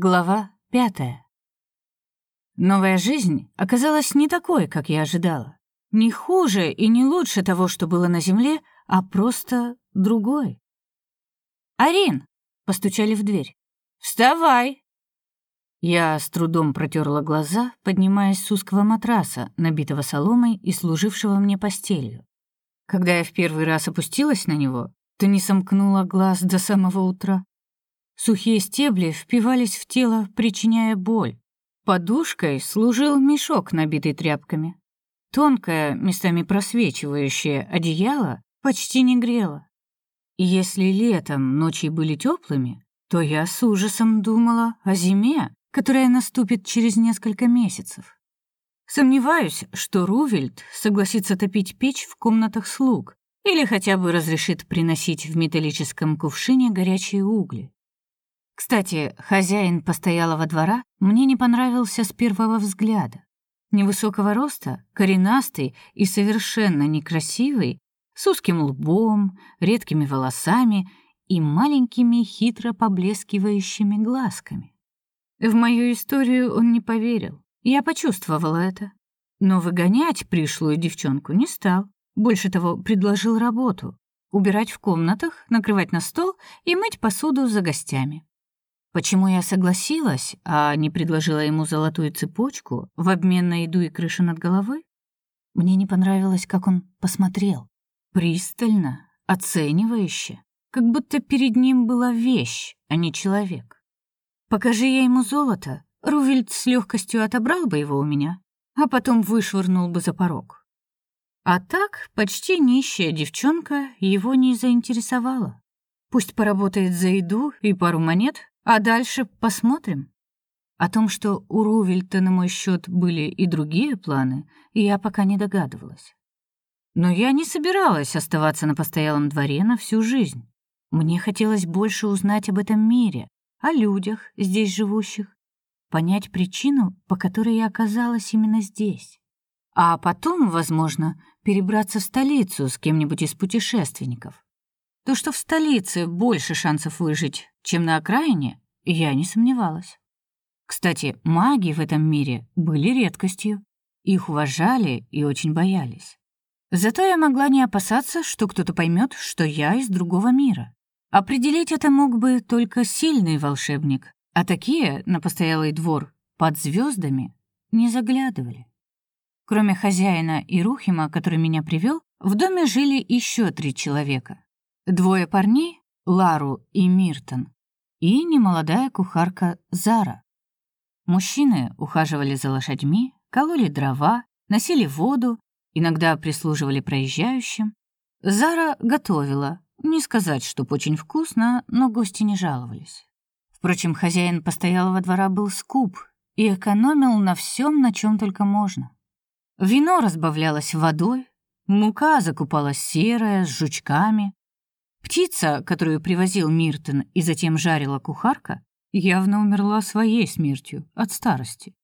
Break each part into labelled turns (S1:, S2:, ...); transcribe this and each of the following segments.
S1: Глава пятая. Новая жизнь оказалась не такой, как я ожидала. Не хуже и не лучше того, что было на земле, а просто другой. «Арин!» — постучали в дверь. «Вставай!» Я с трудом протерла глаза, поднимаясь с узкого матраса, набитого соломой и служившего мне постелью. Когда я в первый раз опустилась на него, то не сомкнула глаз до самого утра. Сухие стебли впивались в тело, причиняя боль. Подушкой служил мешок, набитый тряпками. Тонкое, местами просвечивающее одеяло почти не грело. Если летом ночи были теплыми, то я с ужасом думала о зиме, которая наступит через несколько месяцев. Сомневаюсь, что Рувельд согласится топить печь в комнатах слуг или хотя бы разрешит приносить в металлическом кувшине горячие угли. Кстати, хозяин постоялого двора мне не понравился с первого взгляда. Невысокого роста, коренастый и совершенно некрасивый, с узким лбом, редкими волосами и маленькими хитро поблескивающими глазками. В мою историю он не поверил. Я почувствовала это. Но выгонять пришлую девчонку не стал. Больше того, предложил работу: убирать в комнатах, накрывать на стол и мыть посуду за гостями. Почему я согласилась, а не предложила ему золотую цепочку в обмен на еду и крышу над головой? Мне не понравилось, как он посмотрел. Пристально, оценивающе, как будто перед ним была вещь, а не человек. Покажи я ему золото, Рувельд с легкостью отобрал бы его у меня, а потом вышвырнул бы за порог. А так почти нищая девчонка его не заинтересовала. Пусть поработает за еду и пару монет, а дальше посмотрим. О том, что у Рувельта на мой счет были и другие планы, я пока не догадывалась. Но я не собиралась оставаться на постоялом дворе на всю жизнь. Мне хотелось больше узнать об этом мире, о людях, здесь живущих, понять причину, по которой я оказалась именно здесь. А потом, возможно, перебраться в столицу с кем-нибудь из путешественников. То, что в столице больше шансов выжить, чем на окраине, я не сомневалась. Кстати, маги в этом мире были редкостью. Их уважали и очень боялись. Зато я могла не опасаться, что кто-то поймет, что я из другого мира. Определить это мог бы только сильный волшебник, а такие на постоялый двор под звездами не заглядывали. Кроме хозяина и Рухима, который меня привел, в доме жили еще три человека. Двое парней, Лару и Миртон, и немолодая кухарка Зара. Мужчины ухаживали за лошадьми, кололи дрова, носили воду, иногда прислуживали проезжающим. Зара готовила, не сказать, чтоб очень вкусно, но гости не жаловались. Впрочем, хозяин постоялого двора был скуп и экономил на всем, на чем только можно. Вино разбавлялось водой, мука закупалась серая, с жучками, Птица, которую привозил Миртон и затем жарила кухарка, явно умерла своей смертью от старости.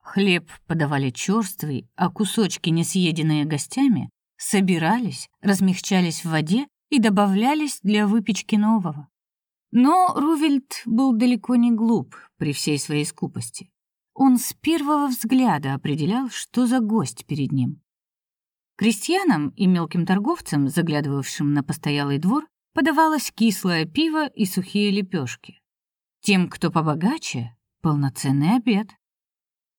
S1: Хлеб подавали черствый, а кусочки, не съеденные гостями, собирались, размягчались в воде и добавлялись для выпечки нового. Но Рувельд был далеко не глуп при всей своей скупости. Он с первого взгляда определял, что за гость перед ним. Крестьянам и мелким торговцам, заглядывавшим на постоялый двор, подавалось кислое пиво и сухие лепешки. Тем, кто побогаче, полноценный обед.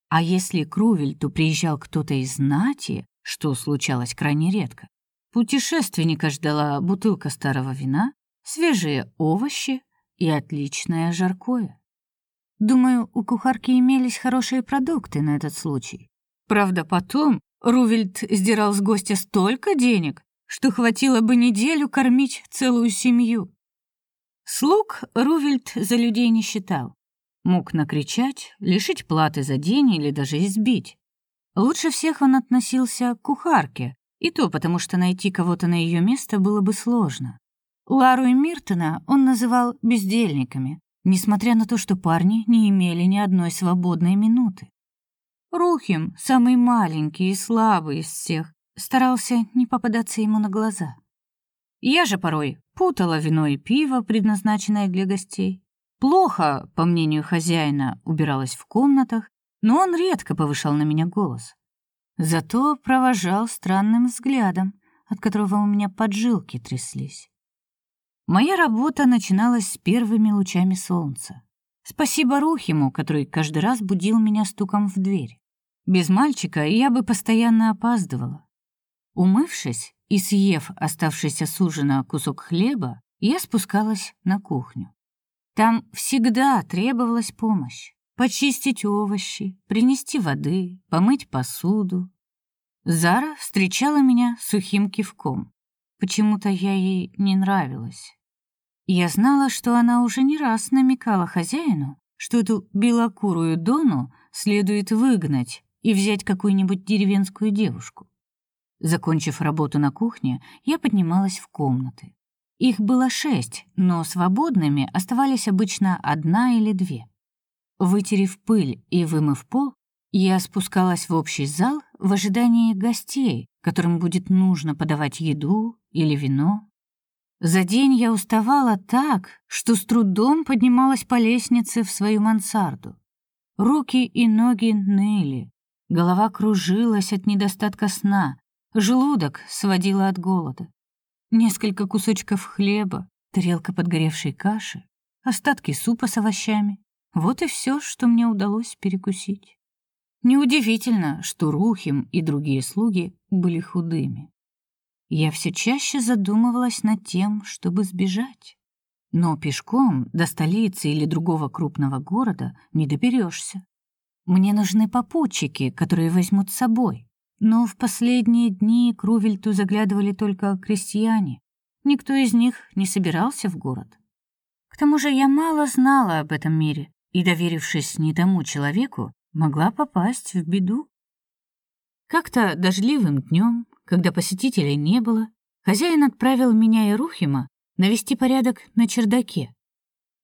S1: А если к Рувельту приезжал кто-то из знати, что случалось крайне редко, путешественника ждала бутылка старого вина, свежие овощи и отличное жаркое. Думаю, у кухарки имелись хорошие продукты на этот случай. Правда, потом Рувельд сдирал с гостя столько денег, что хватило бы неделю кормить целую семью. Слуг Рувельд за людей не считал. Мог накричать, лишить платы за день или даже избить. Лучше всех он относился к кухарке, и то потому, что найти кого-то на ее место было бы сложно. Лару и Миртона он называл бездельниками, несмотря на то, что парни не имели ни одной свободной минуты. Рухим, самый маленький и слабый из всех, старался не попадаться ему на глаза. Я же порой путала вино и пиво, предназначенное для гостей. плохо, по мнению хозяина, убиралась в комнатах, но он редко повышал на меня голос. Зато провожал странным взглядом, от которого у меня поджилки тряслись. Моя работа начиналась с первыми лучами солнца. Спасибо Рухиму, который каждый раз будил меня стуком в дверь. Без мальчика я бы постоянно опаздывала. Умывшись и съев оставшийся с ужина кусок хлеба, я спускалась на кухню. Там всегда требовалась помощь. Почистить овощи, принести воды, помыть посуду. Зара встречала меня сухим кивком. Почему-то я ей не нравилась. Я знала, что она уже не раз намекала хозяину, что эту белокурую Дону следует выгнать и взять какую-нибудь деревенскую девушку. Закончив работу на кухне, я поднималась в комнаты. Их было шесть, но свободными оставались обычно одна или две. Вытерев пыль и вымыв пол, я спускалась в общий зал в ожидании гостей, которым будет нужно подавать еду или вино. За день я уставала так, что с трудом поднималась по лестнице в свою мансарду. Руки и ноги ныли, голова кружилась от недостатка сна, желудок сводило от голода. Несколько кусочков хлеба, тарелка подгоревшей каши, остатки супа с овощами. Вот и все, что мне удалось перекусить. Неудивительно, что Рухим и другие слуги были худыми. Я все чаще задумывалась над тем, чтобы сбежать. Но пешком до столицы или другого крупного города не доберешься. Мне нужны попутчики, которые возьмут с собой. Но в последние дни к Рувельту заглядывали только крестьяне. Никто из них не собирался в город. К тому же я мало знала об этом мире и, доверившись не тому человеку, могла попасть в беду. Как-то дождливым днем, когда посетителей не было, хозяин отправил меня и Рухима навести порядок на чердаке.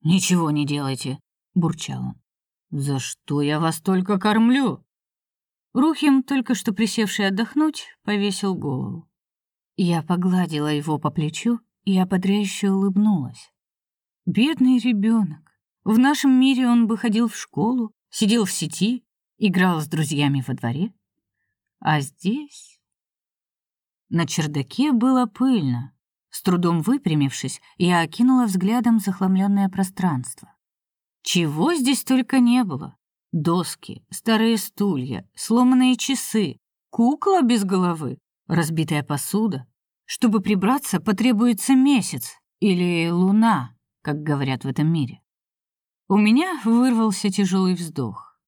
S1: «Ничего не делайте», — бурчал он. «За что я вас только кормлю?» Рухим, только что присевший отдохнуть, повесил голову. Я погладила его по плечу и ободряюще улыбнулась. Бедный ребенок. В нашем мире он бы ходил в школу, сидел в сети, играл с друзьями во дворе. А здесь... На чердаке было пыльно. С трудом выпрямившись, я окинула взглядом захламленное пространство. Чего здесь только не было. Доски, старые стулья, сломанные часы, кукла без головы, разбитая посуда. Чтобы прибраться, потребуется месяц или луна, как говорят в этом мире. У меня вырвался тяжелый вздох.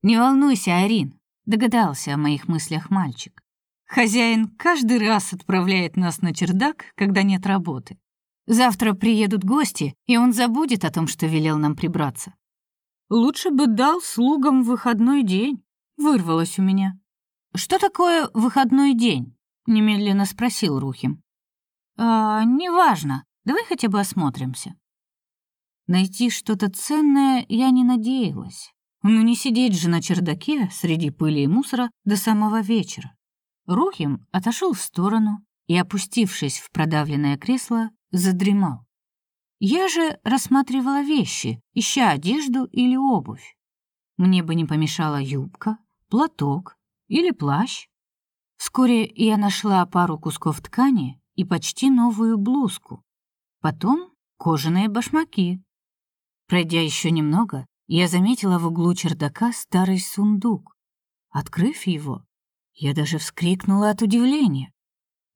S1: «Не волнуйся, Арин», — догадался о моих мыслях мальчик. «Хозяин каждый раз отправляет нас на чердак, когда нет работы. Завтра приедут гости, и он забудет о том, что велел нам прибраться. Лучше бы дал слугам выходной день, вырвалось у меня. Что такое выходной день? немедленно спросил Рухим. А, неважно. Давай хотя бы осмотримся. Найти что-то ценное я не надеялась. Но не сидеть же на чердаке среди пыли и мусора до самого вечера. Рухим отошел в сторону и, опустившись в продавленное кресло, задремал. Я же рассматривала вещи, ища одежду или обувь. Мне бы не помешала юбка, платок или плащ. Вскоре я нашла пару кусков ткани и почти новую блузку. Потом кожаные башмаки. Пройдя еще немного, я заметила в углу чердака старый сундук. Открыв его, я даже вскрикнула от удивления.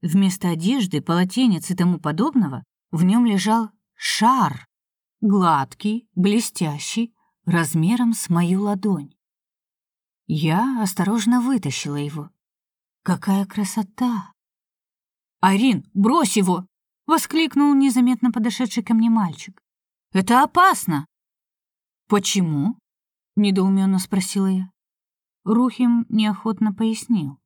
S1: Вместо одежды, полотенец и тому подобного в нем лежал Шар, гладкий, блестящий, размером с мою ладонь. Я осторожно вытащила его. Какая красота! «Арин, брось его!» — воскликнул незаметно подошедший ко мне мальчик. «Это опасно!» «Почему?» — недоуменно спросила я. Рухим неохотно пояснил.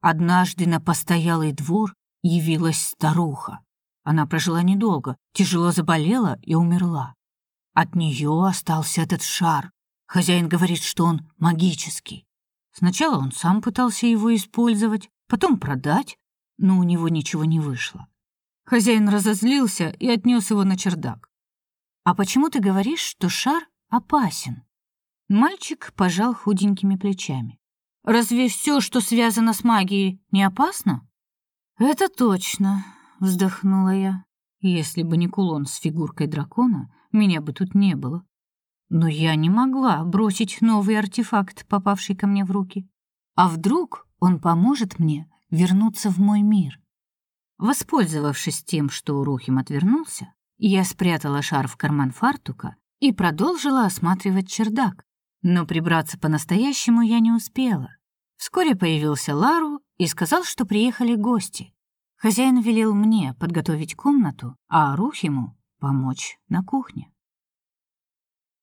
S1: Однажды на постоялый двор явилась старуха. Она прожила недолго, тяжело заболела и умерла. От нее остался этот шар. Хозяин говорит, что он магический. Сначала он сам пытался его использовать, потом продать, но у него ничего не вышло. Хозяин разозлился и отнес его на чердак. А почему ты говоришь, что шар опасен? Мальчик пожал худенькими плечами. Разве все, что связано с магией, не опасно? Это точно, вздохнула я. Если бы не кулон с фигуркой дракона, меня бы тут не было. Но я не могла бросить новый артефакт, попавший ко мне в руки. А вдруг он поможет мне вернуться в мой мир? Воспользовавшись тем, что Урухим отвернулся, я спрятала шар в карман фартука и продолжила осматривать чердак. Но прибраться по-настоящему я не успела. Вскоре появился Лару и сказал, что приехали гости. Хозяин велел мне подготовить комнату, а Арухиму помочь на кухне.